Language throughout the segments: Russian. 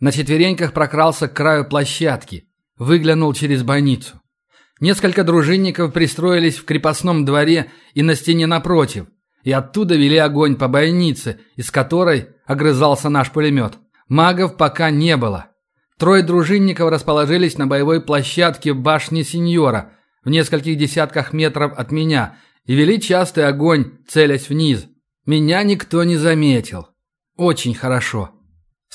На четвереньках прокрался к краю площадки. Выглянул через бойницу. Несколько дружинников пристроились в крепостном дворе и на стене напротив, и оттуда вели огонь по бойнице, из которой огрызался наш пулемет. Магов пока не было. Трое дружинников расположились на боевой площадке башни Сеньора в нескольких десятках метров от меня и вели частый огонь, целясь вниз. Меня никто не заметил. Очень хорошо.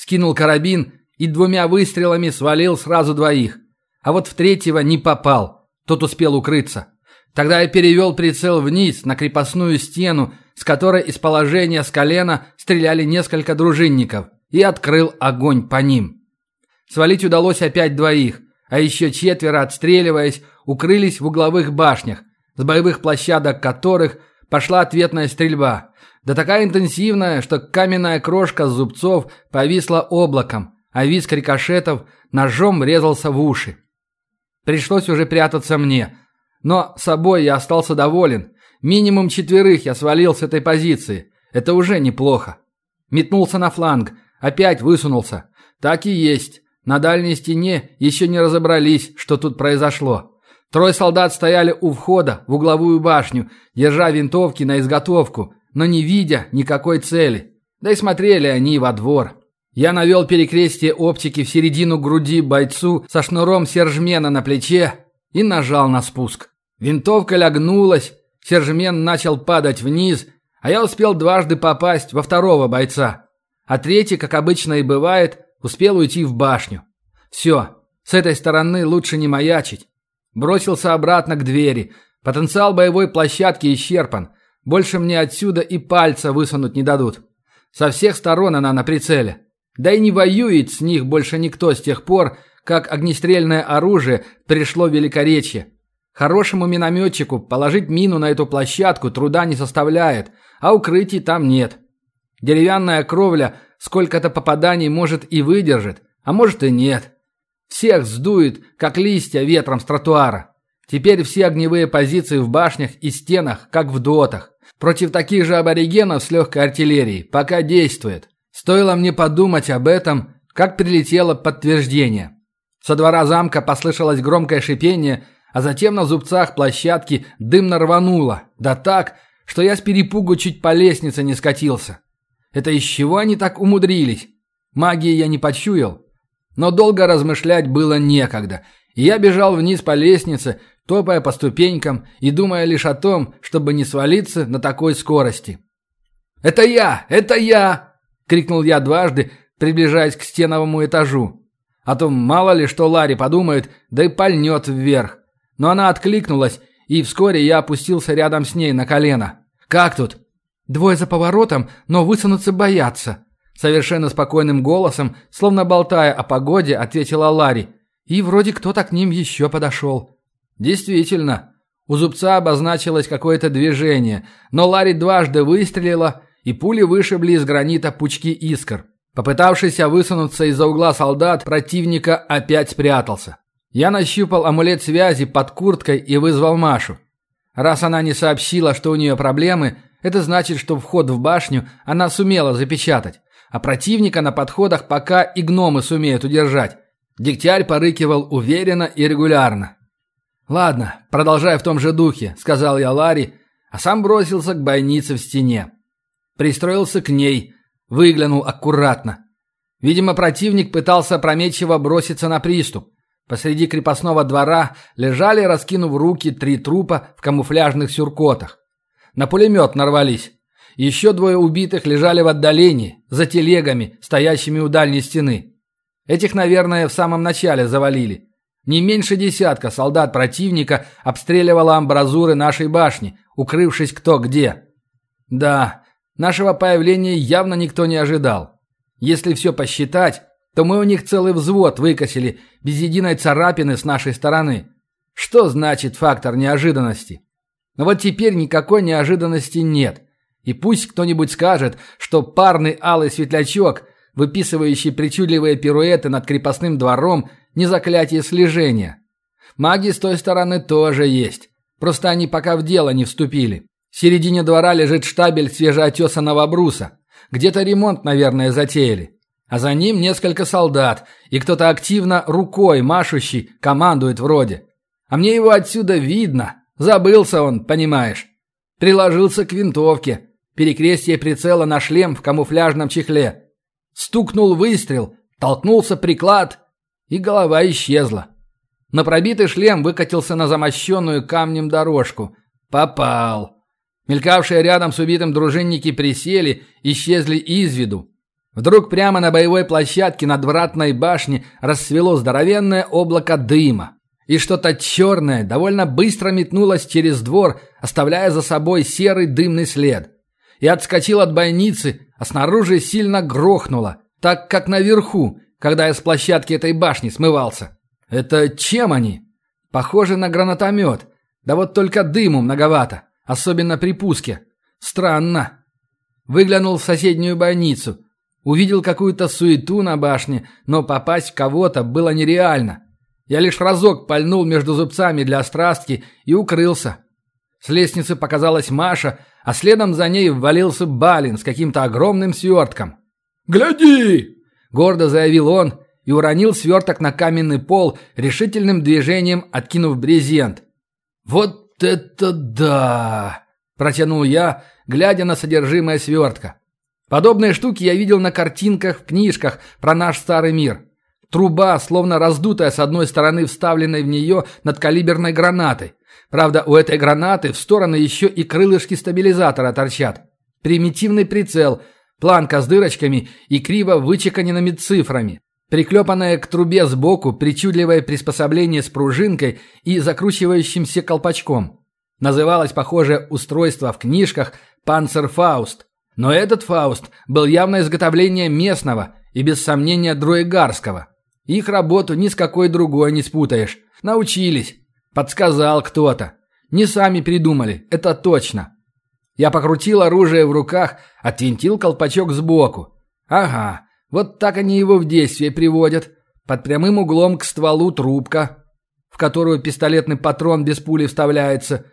Скинул карабин и двумя выстрелами свалил сразу двоих. А вот в третьего не попал. Тот успел укрыться. Тогда я перевел прицел вниз, на крепостную стену, с которой из положения с колена стреляли несколько дружинников, и открыл огонь по ним. Свалить удалось опять двоих, а еще четверо, отстреливаясь, укрылись в угловых башнях, с боевых площадок которых пошла ответная стрельба. Да такая интенсивная, что каменная крошка с зубцов повисла облаком, а визг рикошетов ножом врезался в уши. Пришлось уже прятаться мне. Но собой я остался доволен. Минимум четверых я свалил с этой позиции. Это уже неплохо. Метнулся на фланг. Опять высунулся. Так и есть. На дальней стене еще не разобрались, что тут произошло. Трое солдат стояли у входа в угловую башню, держа винтовки на изготовку, но не видя никакой цели. Да и смотрели они во двор. Я навел перекрестие оптики в середину груди бойцу со шнуром сержмена на плече и нажал на спуск. Винтовка лягнулась, сержмен начал падать вниз, а я успел дважды попасть во второго бойца. А третий, как обычно и бывает, успел уйти в башню. Все, с этой стороны лучше не маячить. Бросился обратно к двери. Потенциал боевой площадки исчерпан. Больше мне отсюда и пальца высунуть не дадут. Со всех сторон она на прицеле. Да и не воюет с них больше никто с тех пор, как огнестрельное оружие пришло в Великоречье. Хорошему минометчику положить мину на эту площадку труда не составляет, а укрытий там нет. Деревянная кровля сколько-то попаданий может и выдержит, а может и нет. Всех сдует, как листья ветром с тротуара. Теперь все огневые позиции в башнях и стенах, как в дотах. Против таких же аборигенов с легкой артиллерией пока действует. Стоило мне подумать об этом, как прилетело подтверждение. Со двора замка послышалось громкое шипение, а затем на зубцах площадки дымно рвануло, да так, что я с перепугу чуть по лестнице не скатился. Это из чего они так умудрились? Магии я не почуял. Но долго размышлять было некогда, и я бежал вниз по лестнице, топая по ступенькам и думая лишь о том, чтобы не свалиться на такой скорости. «Это я! Это я!» крикнул я дважды, приближаясь к стеновому этажу. А то мало ли что Ларри подумает, да и пальнет вверх. Но она откликнулась, и вскоре я опустился рядом с ней на колено. «Как тут?» «Двое за поворотом, но высунуться боятся», Совершенно спокойным голосом, словно болтая о погоде, ответила Ларри. И вроде кто-то к ним еще подошел. Действительно. У зубца обозначилось какое-то движение, но Ларри дважды выстрелила, и пули вышибли из гранита пучки искр. Попытавшийся высунуться из-за угла солдат противника опять спрятался. Я нащупал амулет связи под курткой и вызвал Машу. Раз она не сообщила, что у нее проблемы, это значит, что вход в башню она сумела запечатать, а противника на подходах пока и гномы сумеют удержать. Дегтярь порыкивал уверенно и регулярно. «Ладно, продолжай в том же духе», — сказал я Ларе, а сам бросился к бойнице в стене. Пристроился к ней, выглянул аккуратно. Видимо, противник пытался опрометчиво броситься на приступ. Посреди крепостного двора лежали, раскинув руки, три трупа в камуфляжных сюркотах. На пулемет нарвались. Еще двое убитых лежали в отдалении, за телегами, стоящими у дальней стены. Этих, наверное, в самом начале завалили. Не меньше десятка солдат противника обстреливало амбразуры нашей башни, укрывшись кто где. Да, Нашего появления явно никто не ожидал. Если все посчитать, то мы у них целый взвод выкосили, без единой царапины с нашей стороны. Что значит фактор неожиданности? Но вот теперь никакой неожиданности нет. И пусть кто-нибудь скажет, что парный алый светлячок, выписывающий причудливые пируэты над крепостным двором, не заклятие слежения. Маги с той стороны тоже есть. Просто они пока в дело не вступили. В середине двора лежит штабель свежеотесанного бруса. Где-то ремонт, наверное, затеяли. А за ним несколько солдат, и кто-то активно рукой машущий командует вроде. А мне его отсюда видно. Забылся он, понимаешь. Приложился к винтовке. Перекрестие прицела на шлем в камуфляжном чехле. Стукнул выстрел, толкнулся приклад, и голова исчезла. На пробитый шлем выкатился на замощенную камнем дорожку. Попал. Мелькавшие рядом с убитым дружинники присели, исчезли из виду. Вдруг прямо на боевой площадке над вратной башней расцвело здоровенное облако дыма. И что-то черное довольно быстро метнулось через двор, оставляя за собой серый дымный след. И отскочил от бойницы, а снаружи сильно грохнуло, так как наверху, когда я с площадки этой башни смывался. Это чем они? Похоже на гранатомет. Да вот только дыму многовато, особенно при пуске. Странно. Выглянул в соседнюю бойницу. Увидел какую-то суету на башне, но попасть в кого-то было нереально. Я лишь разок пальнул между зубцами для острастки и укрылся. С лестницы показалась Маша, а следом за ней ввалился Балин с каким-то огромным свертком. «Гляди!» – гордо заявил он и уронил сверток на каменный пол, решительным движением откинув брезент. «Вот это да!» – протянул я, глядя на содержимое свертка. Подобные штуки я видел на картинках в книжках про наш старый мир. Труба, словно раздутая с одной стороны вставленной в нее надкалиберной гранатой. Правда, у этой гранаты в стороны еще и крылышки стабилизатора торчат. Примитивный прицел, планка с дырочками и криво вычеканенными цифрами. Приклепанное к трубе сбоку причудливое приспособление с пружинкой и закручивающимся колпачком. Называлось похожее устройство в книжках «Панцерфауст». Но этот «Фауст» был явно изготовление местного и, без сомнения, друэгарского. Их работу ни с какой другой не спутаешь. Научились. Подсказал кто-то. Не сами придумали, это точно. Я покрутил оружие в руках, отвинтил колпачок сбоку. Ага, вот так они его в действие приводят. Под прямым углом к стволу трубка, в которую пистолетный патрон без пули вставляется,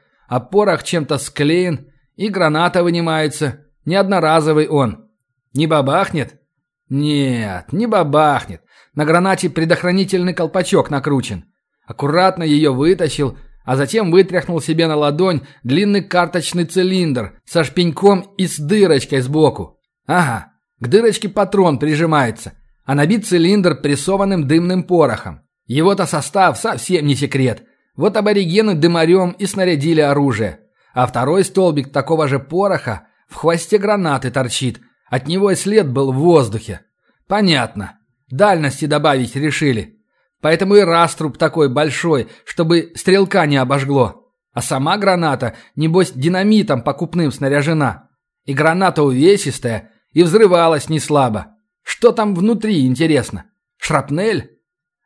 порох чем-то склеен, и граната вынимается. Не одноразовый он. Не бабахнет? Нет, не бабахнет. На гранате предохранительный колпачок накручен. Аккуратно ее вытащил, а затем вытряхнул себе на ладонь длинный карточный цилиндр со шпеньком и с дырочкой сбоку. Ага, к дырочке патрон прижимается, а набит цилиндр прессованным дымным порохом. Его-то состав совсем не секрет. Вот аборигены дымарем и снарядили оружие. А второй столбик такого же пороха в хвосте гранаты торчит. От него и след был в воздухе. Понятно. Дальности добавить решили. Поэтому и раструб такой большой, чтобы стрелка не обожгло. А сама граната, небось, динамитом покупным снаряжена. И граната увесистая, и взрывалась не слабо. Что там внутри, интересно? Шрапнель?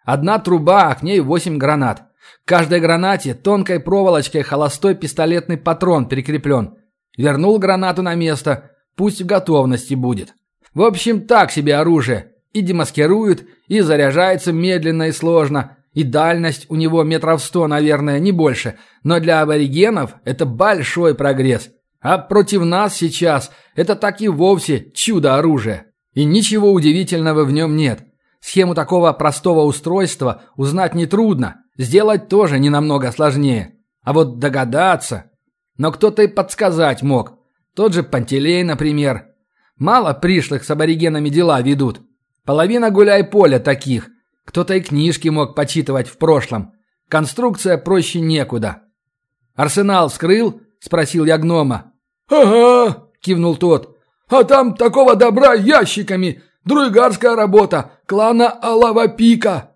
Одна труба, а к ней восемь гранат. К каждой гранате тонкой проволочкой холостой пистолетный патрон прикреплен. Вернул гранату на место, пусть в готовности будет. В общем, так себе оружие. И демаскирует, и заряжается медленно и сложно. И дальность у него метров сто, наверное, не больше. Но для аборигенов это большой прогресс. А против нас сейчас это так и вовсе чудо оружия. И ничего удивительного в нем нет. Схему такого простого устройства узнать нетрудно, сделать тоже не намного сложнее. А вот догадаться... Но кто-то и подсказать мог. Тот же Пантелей, например. Мало пришлых с аборигенами дела ведут. Половина гуляй-поля таких. Кто-то и книжки мог почитывать в прошлом. Конструкция проще некуда. «Арсенал вскрыл?» – спросил я гнома. «Ага», – кивнул тот. «А там такого добра ящиками. Друигарская работа. Клана Алава Пика».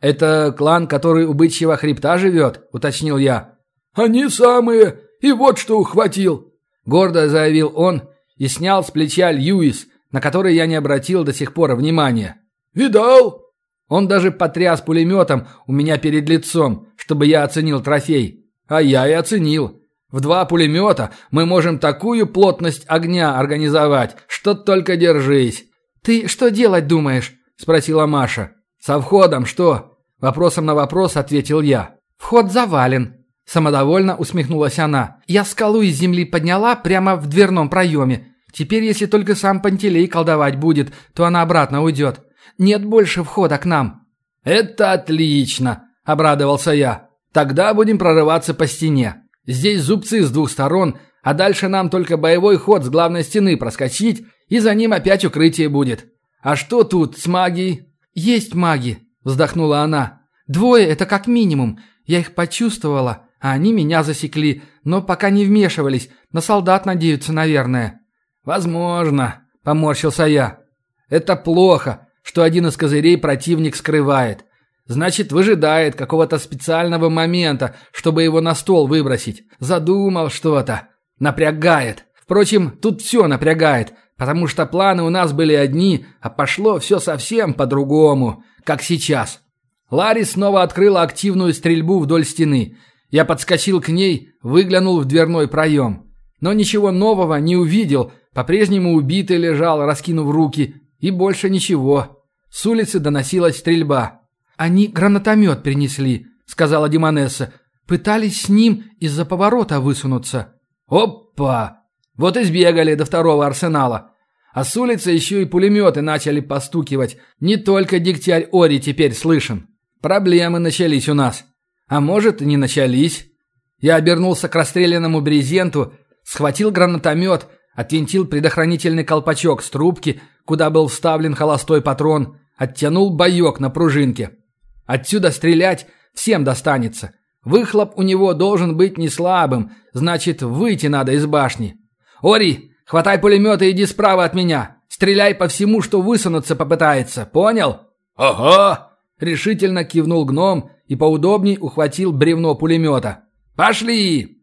«Это клан, который у бычьего хребта живет?» – уточнил я. «Они самые. И вот что ухватил!» Гордо заявил он и снял с плеча Льюис, на который я не обратил до сих пор внимания. «Видал?» Он даже потряс пулеметом у меня перед лицом, чтобы я оценил трофей. А я и оценил. В два пулемета мы можем такую плотность огня организовать, что только держись. «Ты что делать думаешь?» – спросила Маша. «Со входом что?» – вопросом на вопрос ответил я. «Вход завален», Самодовольно усмехнулась она. «Я скалу из земли подняла прямо в дверном проеме. Теперь, если только сам Пантелей колдовать будет, то она обратно уйдет. Нет больше входа к нам». «Это отлично!» – обрадовался я. «Тогда будем прорываться по стене. Здесь зубцы с двух сторон, а дальше нам только боевой ход с главной стены проскочить, и за ним опять укрытие будет. А что тут с магией?» «Есть маги», – вздохнула она. «Двое – это как минимум. Я их почувствовала, а они меня засекли, но пока не вмешивались. На солдат надеются, наверное». «Возможно», – поморщился я. «Это плохо, что один из козырей противник скрывает. Значит, выжидает какого-то специального момента, чтобы его на стол выбросить. Задумал что-то. Напрягает. Впрочем, тут все напрягает, потому что планы у нас были одни, а пошло все совсем по-другому, как сейчас. Ларри снова открыла активную стрельбу вдоль стены. Я подскочил к ней, выглянул в дверной проем. Но ничего нового не увидел, по-прежнему убитый лежал, раскинув руки, и больше ничего. С улицы доносилась стрельба. «Они гранатомет принесли», — сказала Димонесса. «Пытались с ним из-за поворота высунуться». «Опа! Вот и сбегали до второго арсенала. А с улицы еще и пулеметы начали постукивать. Не только дегтярь Ори теперь слышен. Проблемы начались у нас. А может, и не начались. Я обернулся к расстрелянному брезенту, схватил гранатомет, отвинтил предохранительный колпачок с трубки, куда был вставлен холостой патрон, оттянул боек на пружинке. Отсюда стрелять всем достанется. Выхлоп у него должен быть не слабым, значит, выйти надо из башни. «Ори, хватай пулемет и иди справа от меня. Стреляй по всему, что высунуться попытается, понял?» «Ага!» Решительно кивнул гном и поудобней ухватил бревно пулемета. «Пошли!»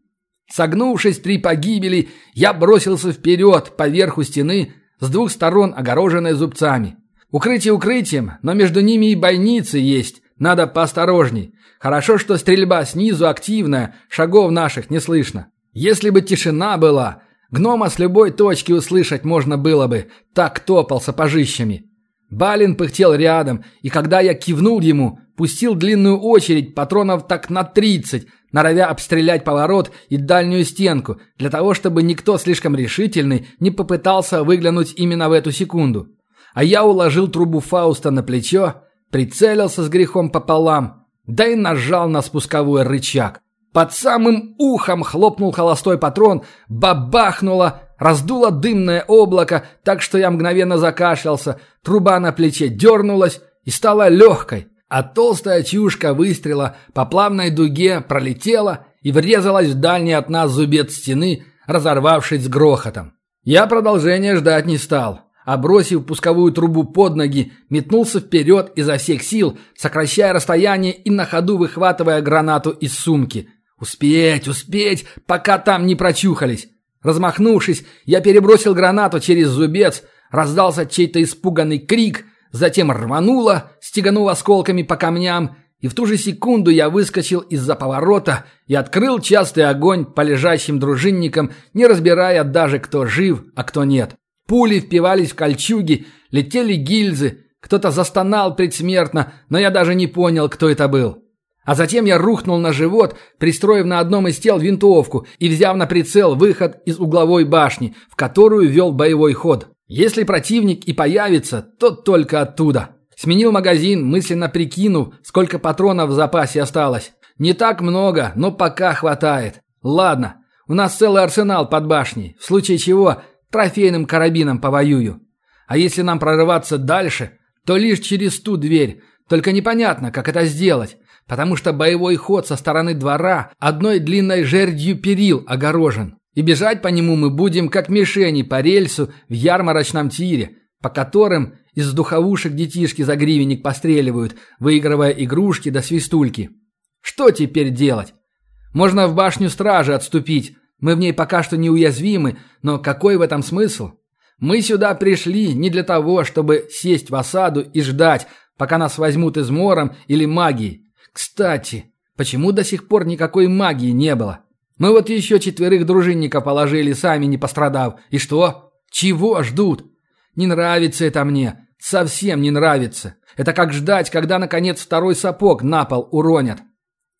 Согнувшись при погибели, я бросился вперед по верху стены, с двух сторон огороженной зубцами. Укрытие укрытием, но между ними и бойницы есть, надо поосторожней. Хорошо, что стрельба снизу активная, шагов наших не слышно. Если бы тишина была, гнома с любой точки услышать можно было бы, так топал сапожищами. Балин пыхтел рядом, и когда я кивнул ему, пустил длинную очередь патронов так на тридцать, норовя обстрелять поворот и дальнюю стенку, для того, чтобы никто слишком решительный не попытался выглянуть именно в эту секунду. А я уложил трубу Фауста на плечо, прицелился с грехом пополам, да и нажал на спусковой рычаг. Под самым ухом хлопнул холостой патрон, бабахнуло, раздуло дымное облако, так что я мгновенно закашлялся, труба на плече дернулась и стала легкой, а толстая чушка выстрела по плавной дуге пролетела и врезалась в дальний от нас зубец стены, разорвавшись с грохотом. Я продолжения ждать не стал, а бросив пусковую трубу под ноги, метнулся вперед изо всех сил, сокращая расстояние и на ходу выхватывая гранату из сумки. Успеть, успеть, пока там не прочухались. Размахнувшись, я перебросил гранату через зубец, раздался чей-то испуганный крик, затем рвануло, стеганув осколками по камням, и в ту же секунду я выскочил из-за поворота и открыл частый огонь по лежащим дружинникам, не разбирая даже, кто жив, а кто нет. Пули впивались в кольчуги, летели гильзы, кто-то застонал предсмертно, но я даже не понял, кто это был. А затем я рухнул на живот, пристроив на одном из тел винтовку и взяв на прицел выход из угловой башни, в которую вел боевой ход. Если противник и появится, то только оттуда. Сменил магазин, мысленно прикинув, сколько патронов в запасе осталось. Не так много, но пока хватает. Ладно, у нас целый арсенал под башней. В случае чего, трофейным карабином повоюю. А если нам прорываться дальше, то лишь через ту дверь. Только непонятно, как это сделать, потому что боевой ход со стороны двора одной длинной жердью перил огорожен. И бежать по нему мы будем как мишени по рельсу в ярмарочном тире, по которым из духовушек детишки за гривенник постреливают, выигрывая игрушки до свистульки. Что теперь делать? Можно в башню стражи отступить. Мы в ней пока что неуязвимы, но какой в этом смысл? Мы сюда пришли не для того, чтобы сесть в осаду и ждать, пока нас возьмут измором или магией. Кстати, почему до сих пор никакой магии не было? Мы вот еще четверых дружинников положили, сами не пострадав. И что? Чего ждут? Не нравится это мне. Совсем не нравится. Это как ждать, когда, наконец, второй сапог на пол уронят.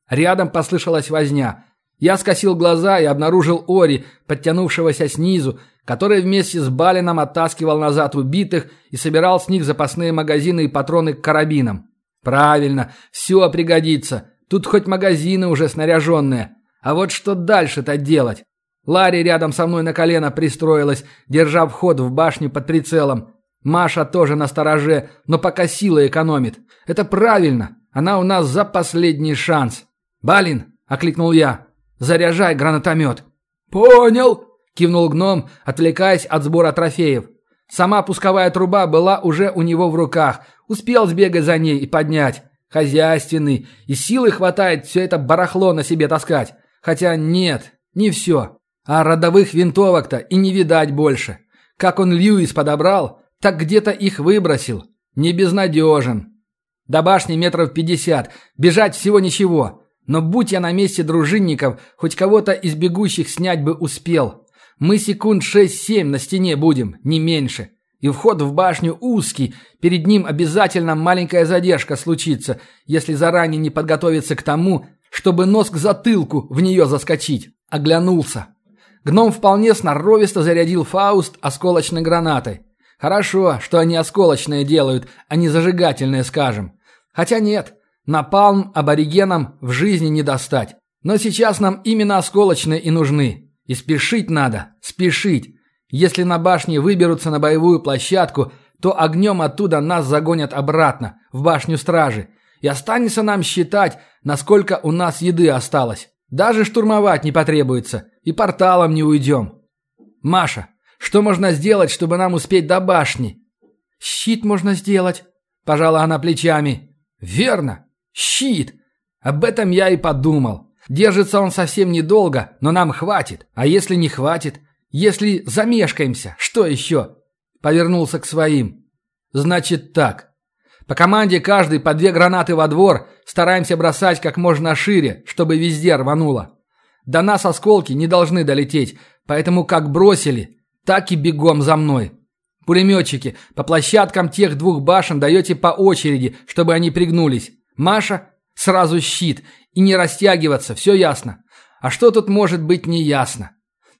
Рядом послышалась возня. Я скосил глаза и обнаружил Ори, подтянувшегося снизу, который вместе с Балином оттаскивал назад убитых и собирал с них запасные магазины и патроны к карабинам. Правильно, все пригодится. Тут хоть магазины уже снаряженные. А вот что дальше-то делать? Ларри рядом со мной на колено пристроилась, держа вход в башню под прицелом. Маша тоже на стороже, но пока силы экономит. Это правильно. Она у нас за последний шанс. «Балин!» – окликнул я. «Заряжай гранатомет!» «Понял!» – кивнул гном, отвлекаясь от сбора трофеев. Сама пусковая труба была уже у него в руках. Успел сбегать за ней и поднять. Хозяйственный. И силы хватает все это барахло на себе таскать. Хотя нет, не все. А родовых винтовок-то и не видать больше. Как он Льюис подобрал, так где-то их выбросил. Не безнадежен. До башни метров пятьдесят. Бежать всего ничего. Но будь я на месте дружинников, хоть кого-то из бегущих снять бы успел. Мы секунд шесть-семь на стене будем, не меньше. И вход в башню узкий, перед ним обязательно маленькая задержка случится, если заранее не подготовиться к тому, чтобы нос к затылку в нее заскочить. Оглянулся. Гном вполне сноровисто зарядил Фауст осколочной гранатой. Хорошо, что они осколочные делают, а не зажигательные, скажем. Хотя нет, напалм аборигенам в жизни не достать. Но сейчас нам именно осколочные и нужны. И спешить надо, спешить. Если на башне выберутся на боевую площадку, то огнем оттуда нас загонят обратно, в башню стражи. И останется нам считать, насколько у нас еды осталось. Даже штурмовать не потребуется, и порталом не уйдем. Маша, что можно сделать, чтобы нам успеть до башни? Щит можно сделать, пожала она плечами. Верно, щит. Об этом я и подумал. Держится он совсем недолго, но нам хватит. А если не хватит? Если замешкаемся, что еще? Повернулся к своим. Значит так. По команде каждый по две гранаты во двор, стараемся бросать как можно шире, чтобы везде рвануло. До нас осколки не должны долететь, поэтому как бросили, так и бегом за мной. Пулеметчики, по площадкам тех двух башен даете по очереди, чтобы они пригнулись. Маша, сразу щит, и не растягиваться, все ясно. А что тут может быть неясно?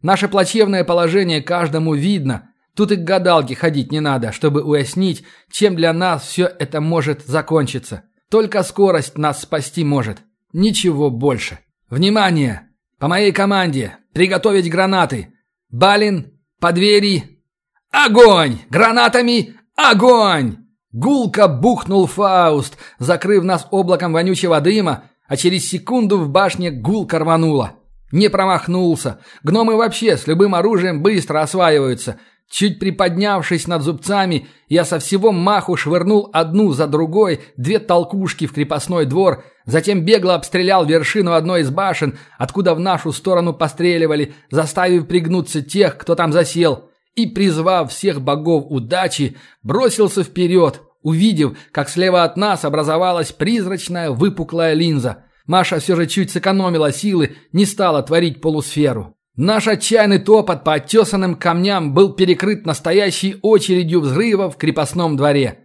Наше плачевное положение каждому видно, Тут и к гадалке ходить не надо, чтобы уяснить, чем для нас все это может закончиться. Только скорость нас спасти может. Ничего больше. Внимание! По моей команде! Приготовить гранаты! Балин, по двери! Огонь! Гранатами! Огонь! Гулко бухнул Фауст, закрыв нас облаком вонючего дыма, а через секунду в башне гулко рвануло. Не промахнулся. Гномы вообще с любым оружием быстро осваиваются – Чуть приподнявшись над зубцами, я со всего маху швырнул одну за другой две толкушки в крепостной двор, затем бегло обстрелял вершину одной из башен, откуда в нашу сторону постреливали, заставив пригнуться тех, кто там засел, и, призвав всех богов удачи, бросился вперед, увидев, как слева от нас образовалась призрачная выпуклая линза. Маша все же чуть сэкономила силы, не стала творить полусферу. Наш отчаянный топот по оттесанным камням был перекрыт настоящей очередью взрывов в крепостном дворе.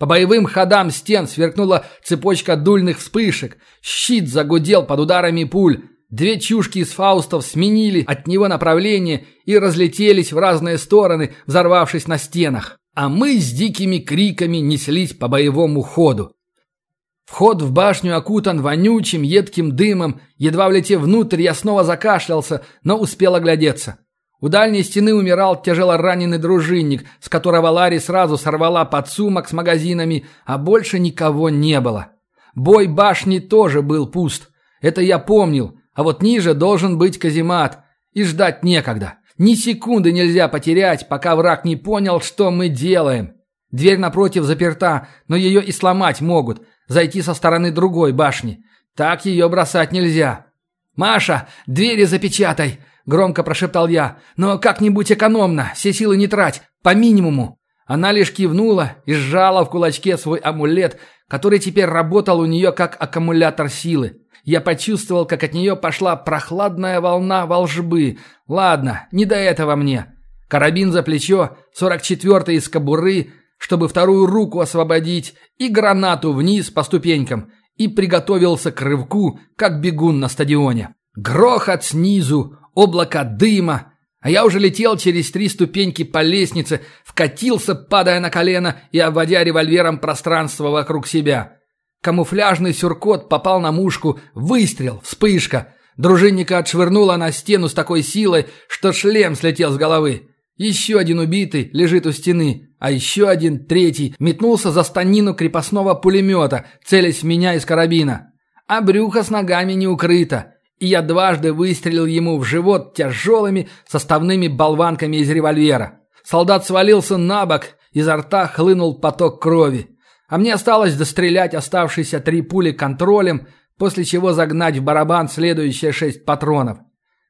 По боевым ходам стен сверкнула цепочка дульных вспышек. Щит загудел под ударами пуль. Две чушки из фаустов сменили от него направление и разлетелись в разные стороны, взорвавшись на стенах. А мы с дикими криками неслись по боевому ходу. Вход в башню окутан вонючим, едким дымом. Едва влетев внутрь, я снова закашлялся, но успел оглядеться. У дальней стены умирал тяжело раненый дружинник, с которого Ларри сразу сорвала подсумок с магазинами, а больше никого не было. Бой башни тоже был пуст. Это я помнил, а вот ниже должен быть каземат. И ждать некогда. Ни секунды нельзя потерять, пока враг не понял, что мы делаем. Дверь напротив заперта, но ее и сломать могут зайти со стороны другой башни. Так ее бросать нельзя. «Маша, двери запечатай!» – громко прошептал я. «Но как-нибудь экономно, все силы не трать, по минимуму». Она лишь кивнула и сжала в кулачке свой амулет, который теперь работал у нее как аккумулятор силы. Я почувствовал, как от нее пошла прохладная волна волжбы. Ладно, не до этого мне. Карабин за плечо, 44-й из кобуры, чтобы вторую руку освободить, и гранату вниз по ступенькам, и приготовился к рывку, как бегун на стадионе. Грохот снизу, облако дыма, а я уже летел через три ступеньки по лестнице, вкатился, падая на колено и обводя револьвером пространство вокруг себя. Камуфляжный сюркот попал на мушку, выстрел, вспышка. Дружинника отшвырнуло на стену с такой силой, что шлем слетел с головы. Еще один убитый лежит у стены, а еще один, третий, метнулся за станину крепостного пулемета, целясь в меня из карабина. А брюхо с ногами не укрыто, и я дважды выстрелил ему в живот тяжелыми составными болванками из револьвера. Солдат свалился на бок, изо рта хлынул поток крови. А мне осталось дострелять оставшиеся три пули контролем, после чего загнать в барабан следующие шесть патронов.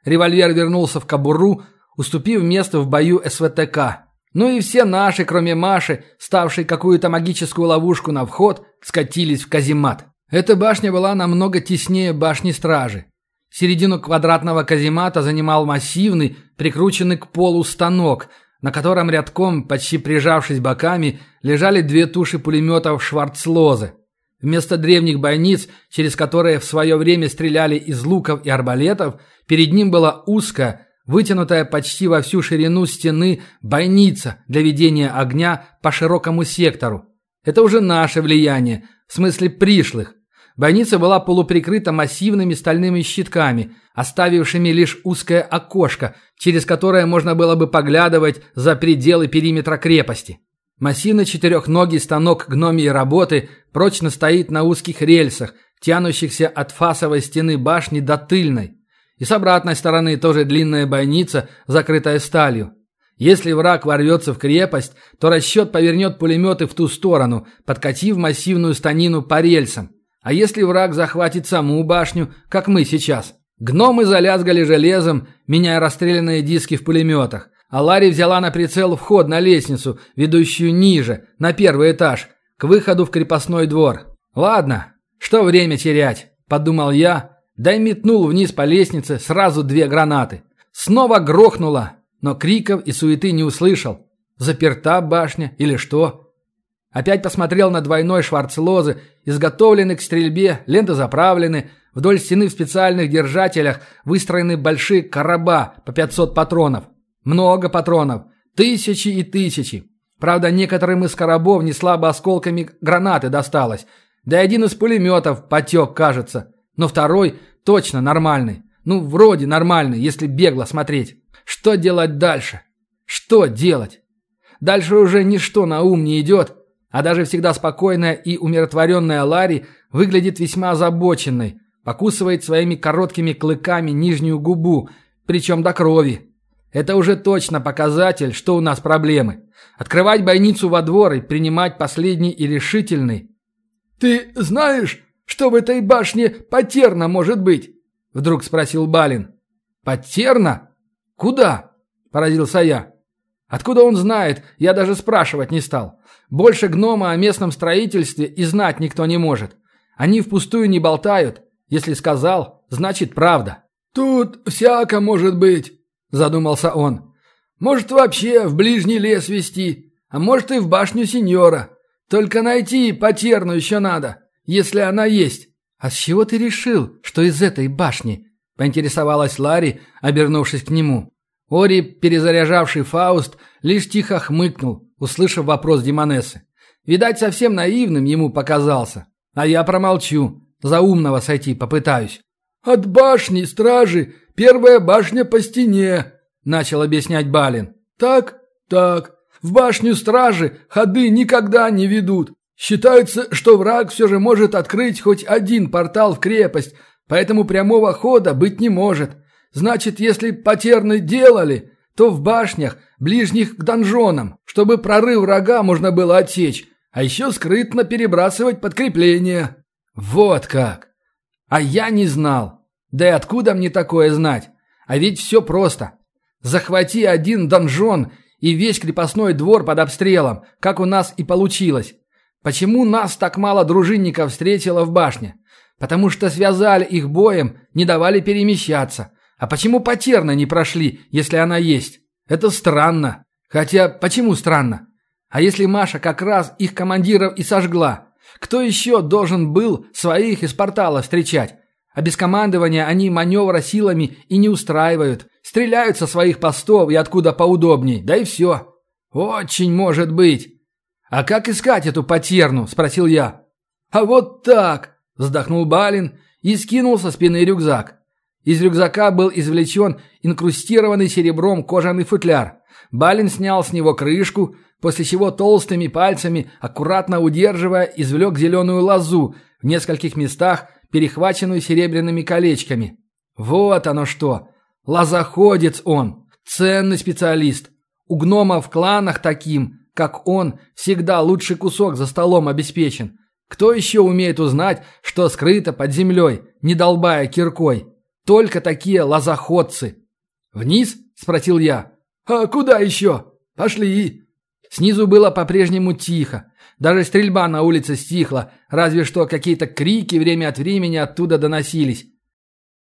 Револьвер вернулся в кобуру, уступив место в бою СВТК. Ну и все наши, кроме Маши, ставшей какую-то магическую ловушку на вход, скатились в каземат. Эта башня была намного теснее башни стражи. Середину квадратного каземата занимал массивный, прикрученный к полу станок, на котором рядком, почти прижавшись боками, лежали две туши пулеметов «Шварцлозы». Вместо древних бойниц, через которые в свое время стреляли из луков и арбалетов, перед ним была узкая, вытянутая почти во всю ширину стены бойница для ведения огня по широкому сектору. Это уже наше влияние, в смысле пришлых. Бойница была полуприкрыта массивными стальными щитками, оставившими лишь узкое окошко, через которое можно было бы поглядывать за пределы периметра крепости. Массивный четырехногий станок гномьей работы прочно стоит на узких рельсах, тянущихся от фасовой стены башни до тыльной. И с обратной стороны тоже длинная бойница, закрытая сталью. Если враг ворвется в крепость, то расчет повернет пулеметы в ту сторону, подкатив массивную станину по рельсам. А если враг захватит саму башню, как мы сейчас? Гномы залязгали железом, меняя расстрелянные диски в пулеметах. А Ларри взяла на прицел вход на лестницу, ведущую ниже, на первый этаж, к выходу в крепостной двор. «Ладно, что время терять?» – подумал я, да и метнул вниз по лестнице сразу две гранаты. Снова грохнуло, но криков и суеты не услышал. Заперта башня или что? Опять посмотрел на двойной шварцлозы, изготовленный к стрельбе, ленты заправлены, вдоль стены в специальных держателях выстроены большие короба по 500 патронов. Много патронов, тысячи и тысячи. Правда, некоторым из коробов не слабо осколками гранаты досталось, да и один из пулеметов потек, кажется. Но второй точно нормальный. Ну, вроде нормальный, если бегло смотреть. Что делать дальше? Что делать? Дальше уже ничто на ум не идет, а даже всегда спокойная и умиротворенная Ларри выглядит весьма озабоченной, покусывает своими короткими клыками нижнюю губу, причем до крови. Это уже точно показатель, что у нас проблемы. Открывать бойницу во двор и принимать последний и решительный. «Ты знаешь, что в этой башне потерна может быть?» — вдруг спросил Балин. «Потерна? Куда?» — поразился я. Откуда он знает, я даже спрашивать не стал. Больше гнома о местном строительстве и знать никто не может. Они впустую не болтают. Если сказал, значит правда. «Тут всяко может быть», — задумался он. «Может вообще в ближний лес вести, а может и в башню сеньора. Только найти потерну еще надо если она есть. А с чего ты решил, что из этой башни? Поинтересовалась Ларри, обернувшись к нему. Ори, перезаряжавший Фауст, лишь тихо хмыкнул, услышав вопрос Димонессы. Видать, совсем наивным ему показался. А я промолчу, за умного сойти попытаюсь. «От башни стражи первая башня по стене», — начал объяснять Балин. «Так, так. В башню стражи ходы никогда не ведут. Считается, что враг все же может открыть хоть один портал в крепость, поэтому прямого хода быть не может. Значит, если потерны делали, то в башнях, ближних к донжонам, чтобы прорыв врага можно было отсечь, а еще скрытно перебрасывать подкрепления. Вот как! А я не знал. Да и откуда мне такое знать? А ведь все просто. Захвати один донжон и весь крепостной двор под обстрелом, как у нас и получилось. Почему нас так мало дружинников встретило в башне? Потому что связали их боем, не давали перемещаться. А почему потерно не прошли, если она есть? Это странно. Хотя, почему странно? А если Маша как раз их командиров и сожгла? Кто еще должен был своих из портала встречать? А без командования они маневра силами и не устраивают. Стреляют со своих постов и откуда поудобней, да и все. Очень может быть. А как искать эту потерну? Спросил я. А вот так, вздохнул Балин и скинул со спины рюкзак. Из рюкзака был извлечен инкрустированный серебром кожаный футляр. Балин снял с него крышку, после чего толстыми пальцами, аккуратно удерживая, извлек зеленую лозу в нескольких местах, перехваченную серебряными колечками. Вот оно что! Лозоходец он! Ценный специалист! У гнома в кланах таким, как он, всегда лучший кусок за столом обеспечен. Кто еще умеет узнать, что скрыто под землей, не долбая киркой? Только такие лозоходцы. «Вниз?» – спросил я. «А куда еще? Пошли!» Снизу было по-прежнему тихо. Даже стрельба на улице стихла, разве что какие-то крики время от времени оттуда доносились.